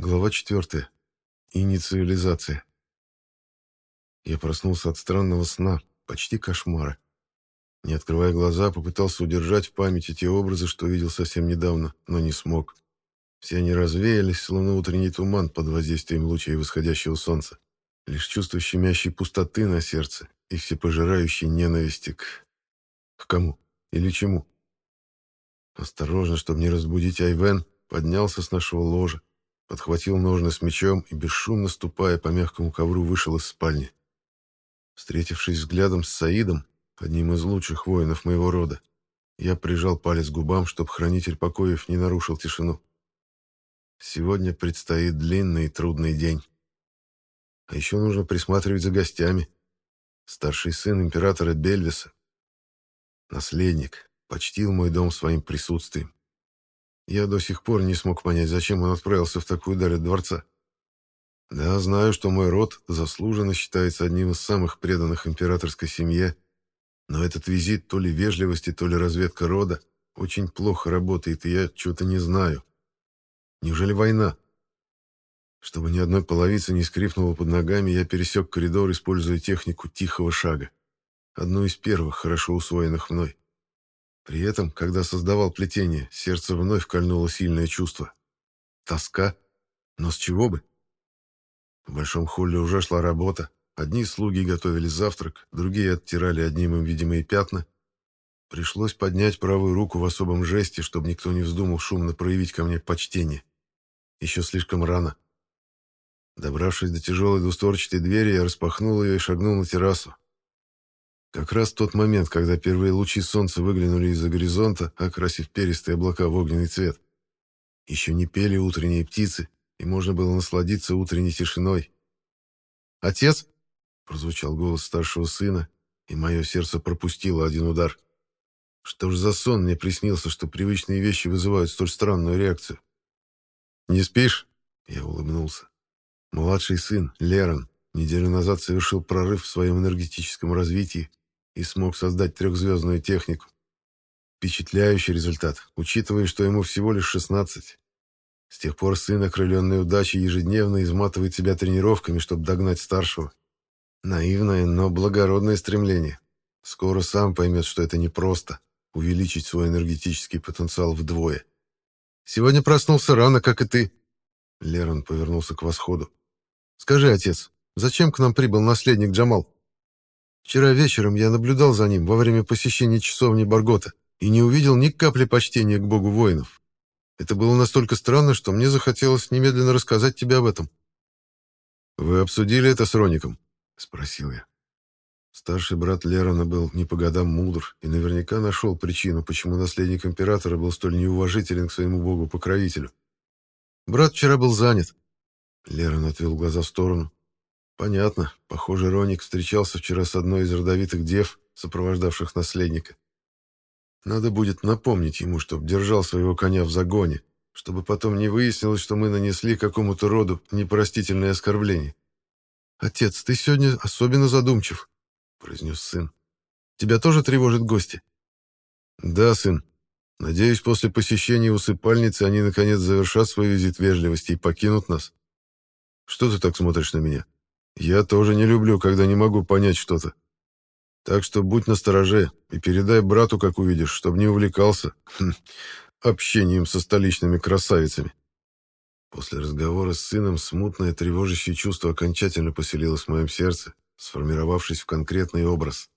Глава 4. Инициализация. Я проснулся от странного сна, почти кошмара. Не открывая глаза, попытался удержать в памяти те образы, что видел совсем недавно, но не смог. Все они развеялись, словно утренний туман под воздействием лучей восходящего солнца. Лишь чувство щемящей пустоты на сердце и всепожирающей ненависти к... К кому? Или чему? Осторожно, чтобы не разбудить Айвен, поднялся с нашего ложа, подхватил ножны с мечом и, бесшумно ступая по мягкому ковру, вышел из спальни. Встретившись взглядом с Саидом, одним из лучших воинов моего рода, я прижал палец к губам, чтобы хранитель покоев не нарушил тишину. Сегодня предстоит длинный и трудный день. А еще нужно присматривать за гостями. Старший сын императора Бельвиса, наследник, почтил мой дом своим присутствием. Я до сих пор не смог понять, зачем он отправился в такую даль от дворца. Да, знаю, что мой род заслуженно считается одним из самых преданных императорской семье, но этот визит то ли вежливости, то ли разведка рода очень плохо работает, и я чего-то не знаю. Неужели война? Чтобы ни одной половицы не скрипнуло под ногами, я пересек коридор, используя технику тихого шага. Одну из первых, хорошо усвоенных мной. При этом, когда создавал плетение, сердце вновь кольнуло сильное чувство. Тоска? Но с чего бы? В большом холле уже шла работа. Одни слуги готовили завтрак, другие оттирали одним им видимые пятна. Пришлось поднять правую руку в особом жесте, чтобы никто не вздумал шумно проявить ко мне почтение. Еще слишком рано. Добравшись до тяжелой двустворчатой двери, я распахнул ее и шагнул на террасу. Как раз тот момент, когда первые лучи солнца выглянули из-за горизонта, окрасив перистые облака в огненный цвет. Еще не пели утренние птицы, и можно было насладиться утренней тишиной. «Отец!» — прозвучал голос старшего сына, и мое сердце пропустило один удар. Что ж за сон мне приснился, что привычные вещи вызывают столь странную реакцию? «Не спишь?» — я улыбнулся. Младший сын, Лерон, неделю назад совершил прорыв в своем энергетическом развитии и смог создать трехзвездную технику. Впечатляющий результат, учитывая, что ему всего лишь 16. С тех пор сын, окрыленный удачей, ежедневно изматывает себя тренировками, чтобы догнать старшего. Наивное, но благородное стремление. Скоро сам поймет, что это непросто — увеличить свой энергетический потенциал вдвое. «Сегодня проснулся рано, как и ты». Лерон повернулся к восходу. «Скажи, отец, зачем к нам прибыл наследник Джамал?» Вчера вечером я наблюдал за ним во время посещения часовни Баргота и не увидел ни капли почтения к богу воинов. Это было настолько странно, что мне захотелось немедленно рассказать тебе об этом. «Вы обсудили это с Роником?» — спросил я. Старший брат Лерона был не по годам мудр и наверняка нашел причину, почему наследник императора был столь неуважителен к своему богу-покровителю. Брат вчера был занят. Лерон отвел глаза в сторону. Понятно. Похоже, Роник встречался вчера с одной из родовитых дев, сопровождавших наследника. Надо будет напомнить ему, чтобы держал своего коня в загоне, чтобы потом не выяснилось, что мы нанесли какому-то роду непростительное оскорбление. «Отец, ты сегодня особенно задумчив», — произнес сын. «Тебя тоже тревожат гости?» «Да, сын. Надеюсь, после посещения усыпальницы они наконец завершат свой визит вежливости и покинут нас. Что ты так смотришь на меня?» Я тоже не люблю, когда не могу понять что-то. Так что будь настороже и передай брату, как увидишь, чтобы не увлекался хм, общением со столичными красавицами. После разговора с сыном смутное тревожащее чувство окончательно поселилось в моем сердце, сформировавшись в конкретный образ.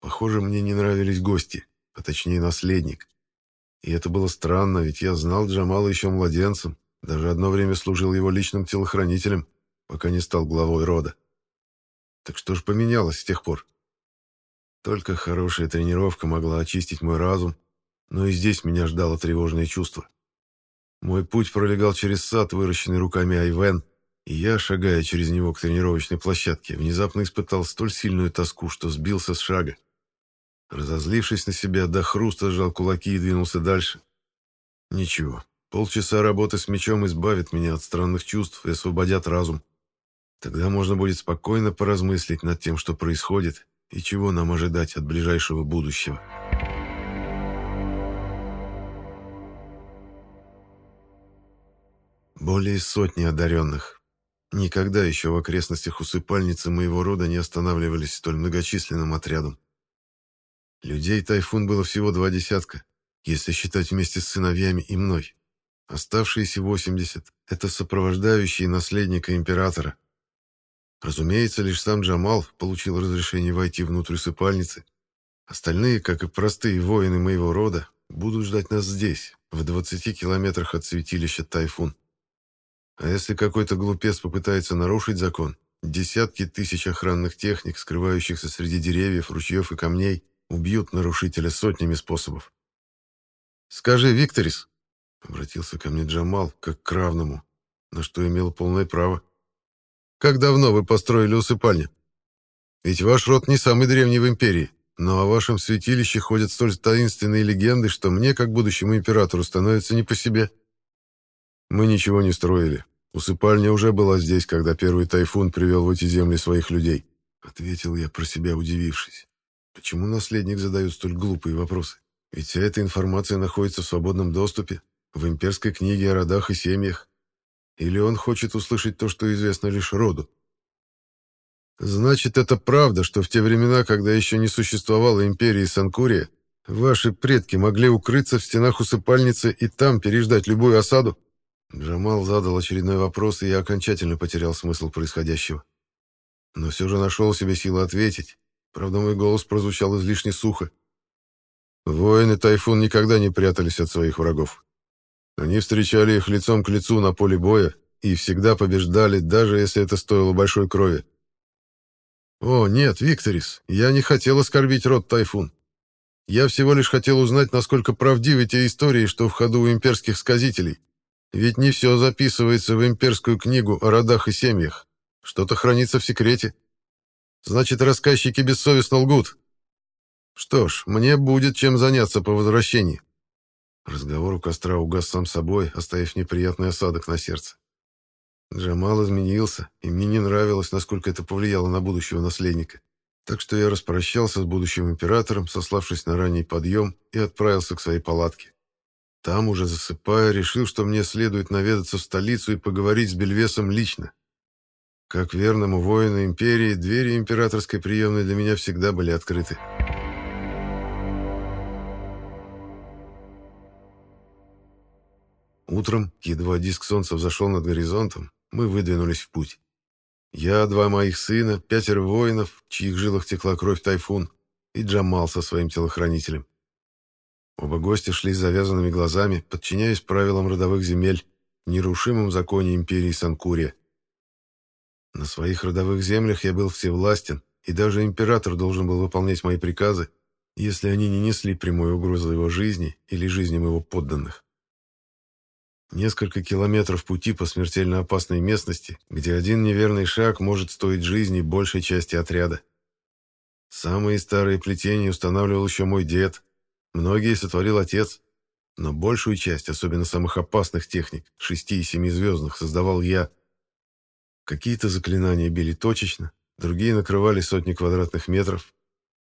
Похоже, мне не нравились гости, а точнее наследник. И это было странно, ведь я знал Джамала еще младенцем, даже одно время служил его личным телохранителем пока не стал главой рода. Так что же поменялось с тех пор? Только хорошая тренировка могла очистить мой разум, но и здесь меня ждало тревожное чувство. Мой путь пролегал через сад, выращенный руками Айвен, и я, шагая через него к тренировочной площадке, внезапно испытал столь сильную тоску, что сбился с шага. Разозлившись на себя, до хруста сжал кулаки и двинулся дальше. Ничего, полчаса работы с мечом избавит меня от странных чувств и освободят разум. Тогда можно будет спокойно поразмыслить над тем, что происходит и чего нам ожидать от ближайшего будущего. Более сотни одаренных. Никогда еще в окрестностях усыпальницы моего рода не останавливались столь многочисленным отрядом. Людей тайфун было всего два десятка, если считать вместе с сыновьями и мной. Оставшиеся 80 — это сопровождающие наследника императора. Разумеется, лишь сам Джамал получил разрешение войти внутрь усыпальницы. Остальные, как и простые воины моего рода, будут ждать нас здесь, в 20 километрах от святилища Тайфун. А если какой-то глупец попытается нарушить закон, десятки тысяч охранных техник, скрывающихся среди деревьев, ручьев и камней, убьют нарушителя сотнями способов. «Скажи, Викторис», — обратился ко мне Джамал, как к равному, на что имел полное право, «как давно вы построили усыпальню? Ведь ваш род не самый древний в империи, но о вашем святилище ходят столь таинственные легенды, что мне, как будущему императору, становится не по себе». Мы ничего не строили. Усыпальня уже была здесь, когда первый тайфун привел в эти земли своих людей. Ответил я про себя, удивившись. Почему наследник задает столь глупые вопросы? Ведь вся эта информация находится в свободном доступе, в имперской книге о родах и семьях. Или он хочет услышать то, что известно лишь роду? Значит, это правда, что в те времена, когда еще не существовало империи Санкурия, ваши предки могли укрыться в стенах усыпальницы и там переждать любую осаду? Джамал задал очередной вопрос, и я окончательно потерял смысл происходящего. Но все же нашел себе силы ответить. Правда, мой голос прозвучал излишне сухо. Воины Тайфун никогда не прятались от своих врагов. Они встречали их лицом к лицу на поле боя и всегда побеждали, даже если это стоило большой крови. «О, нет, Викторис, я не хотел оскорбить род Тайфун. Я всего лишь хотел узнать, насколько правдивы те истории, что в ходу у имперских сказителей. Ведь не все записывается в имперскую книгу о родах и семьях. Что-то хранится в секрете. Значит, рассказчики бессовестно лгут. Что ж, мне будет чем заняться по возвращении. Разговор у костра угас сам собой, оставив неприятный осадок на сердце. Джамал изменился, и мне не нравилось, насколько это повлияло на будущего наследника. Так что я распрощался с будущим императором, сославшись на ранний подъем, и отправился к своей палатке. Там, уже засыпая, решил, что мне следует наведаться в столицу и поговорить с Бельвесом лично. Как верному воину империи, двери императорской приемной для меня всегда были открыты. Утром, едва диск солнца взошел над горизонтом, мы выдвинулись в путь. Я, два моих сына, пятеро воинов, в чьих жилах текла кровь тайфун, и Джамал со своим телохранителем. Оба гостя шли с завязанными глазами, подчиняясь правилам родовых земель, нерушимым законе империи Санкурия. На своих родовых землях я был всевластен, и даже император должен был выполнять мои приказы, если они не несли прямой угрозы его жизни или жизням его подданных. Несколько километров пути по смертельно опасной местности, где один неверный шаг может стоить жизни большей части отряда. Самые старые плетения устанавливал еще мой дед, Многие сотворил отец, но большую часть, особенно самых опасных техник, шести и семизвездных, создавал я. Какие-то заклинания били точечно, другие накрывали сотни квадратных метров.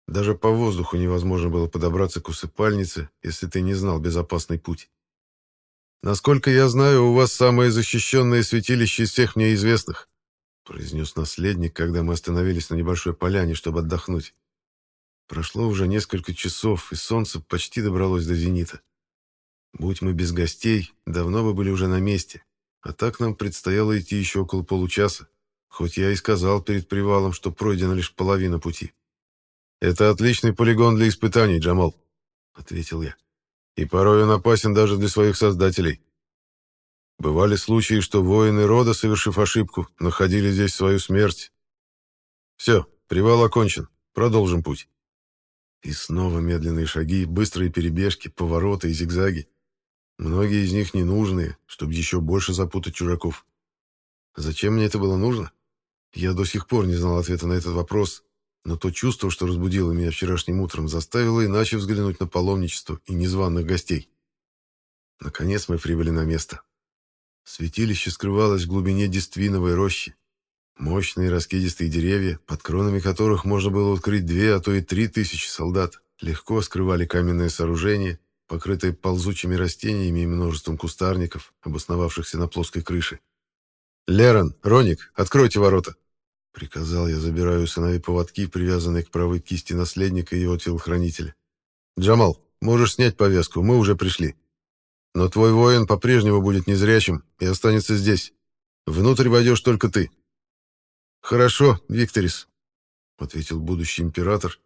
Даже по воздуху невозможно было подобраться к усыпальнице, если ты не знал безопасный путь. «Насколько я знаю, у вас самое защищенное святилище из всех мне известных», произнес наследник, когда мы остановились на небольшой поляне, чтобы отдохнуть. Прошло уже несколько часов, и солнце почти добралось до зенита. Будь мы без гостей, давно бы были уже на месте. А так нам предстояло идти еще около получаса, хоть я и сказал перед привалом, что пройдена лишь половина пути. «Это отличный полигон для испытаний, Джамал», — ответил я. «И порой он опасен даже для своих создателей. Бывали случаи, что воины рода, совершив ошибку, находили здесь свою смерть. Все, привал окончен, продолжим путь». И снова медленные шаги, быстрые перебежки, повороты и зигзаги. Многие из них ненужные, чтобы еще больше запутать чужаков. Зачем мне это было нужно? Я до сих пор не знал ответа на этот вопрос, но то чувство, что разбудило меня вчерашним утром, заставило иначе взглянуть на паломничество и незваных гостей. Наконец мы прибыли на место. Святилище скрывалось в глубине действиновой рощи, Мощные раскидистые деревья, под кронами которых можно было открыть две, а то и три тысячи солдат, легко скрывали каменное сооружение, покрытое ползучими растениями и множеством кустарников, обосновавшихся на плоской крыше. «Лерон, Роник, откройте ворота!» Приказал я, забираю у сыновей поводки, привязанные к правой кисти наследника и его телохранителя. «Джамал, можешь снять повязку, мы уже пришли. Но твой воин по-прежнему будет незрячим и останется здесь. Внутрь войдешь только ты». «Хорошо, Викторис», — ответил будущий император,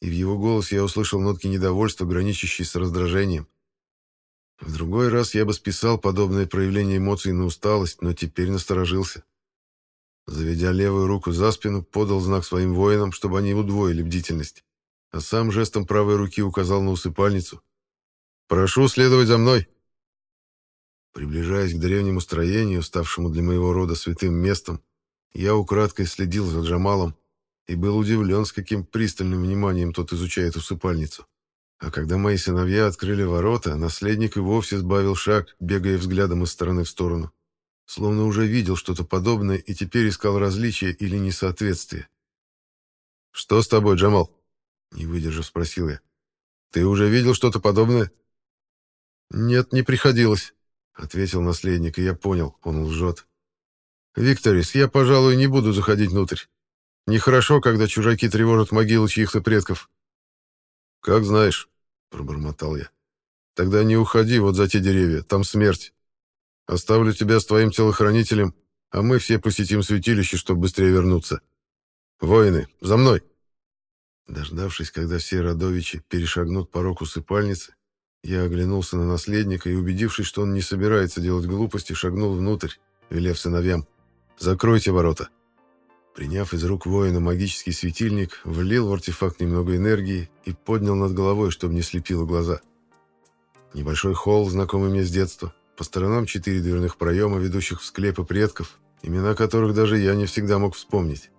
и в его голосе я услышал нотки недовольства, граничащие с раздражением. В другой раз я бы списал подобное проявление эмоций на усталость, но теперь насторожился. Заведя левую руку за спину, подал знак своим воинам, чтобы они удвоили бдительность, а сам жестом правой руки указал на усыпальницу. «Прошу следовать за мной!» Приближаясь к древнему строению, ставшему для моего рода святым местом, я украдкой следил за Джамалом, и был удивлен, с каким пристальным вниманием тот изучает усыпальницу. А когда мои сыновья открыли ворота, наследник и вовсе сбавил шаг, бегая взглядом из стороны в сторону. Словно уже видел что-то подобное и теперь искал различия или несоответствия. «Что с тобой, Джамал?» Не выдержав, спросил я. «Ты уже видел что-то подобное?» «Нет, не приходилось», — ответил наследник, и я понял, он лжет. «Викторис, я, пожалуй, не буду заходить внутрь. Нехорошо, когда чужаки тревожат могилы чьих-то предков. Как знаешь, пробормотал я. Тогда не уходи вот за те деревья, там смерть. Оставлю тебя с твоим телохранителем, а мы все посетим святилище, чтобы быстрее вернуться. Воины, за мной. Дождавшись, когда все родовичи перешагнут порог усыпальницы, я оглянулся на наследника и, убедившись, что он не собирается делать глупости, шагнул внутрь, велев сыновьям. «Закройте ворота». Приняв из рук воина магический светильник, влил в артефакт немного энергии и поднял над головой, чтобы не слепило глаза. Небольшой холл, знакомый мне с детства. По сторонам четыре дверных проема, ведущих в склепы предков, имена которых даже я не всегда мог вспомнить.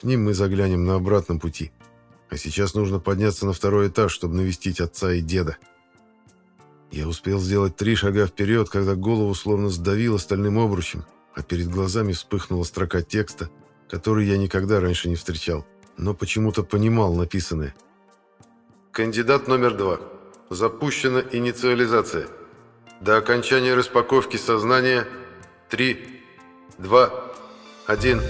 К ним мы заглянем на обратном пути. А сейчас нужно подняться на второй этаж, чтобы навестить отца и деда. Я успел сделать три шага вперед, когда голову словно сдавило стальным обручем, а перед глазами вспыхнула строка текста — который я никогда раньше не встречал, но почему-то понимал написанное. Кандидат номер два. Запущена инициализация. До окончания распаковки сознания 3, 2, 1...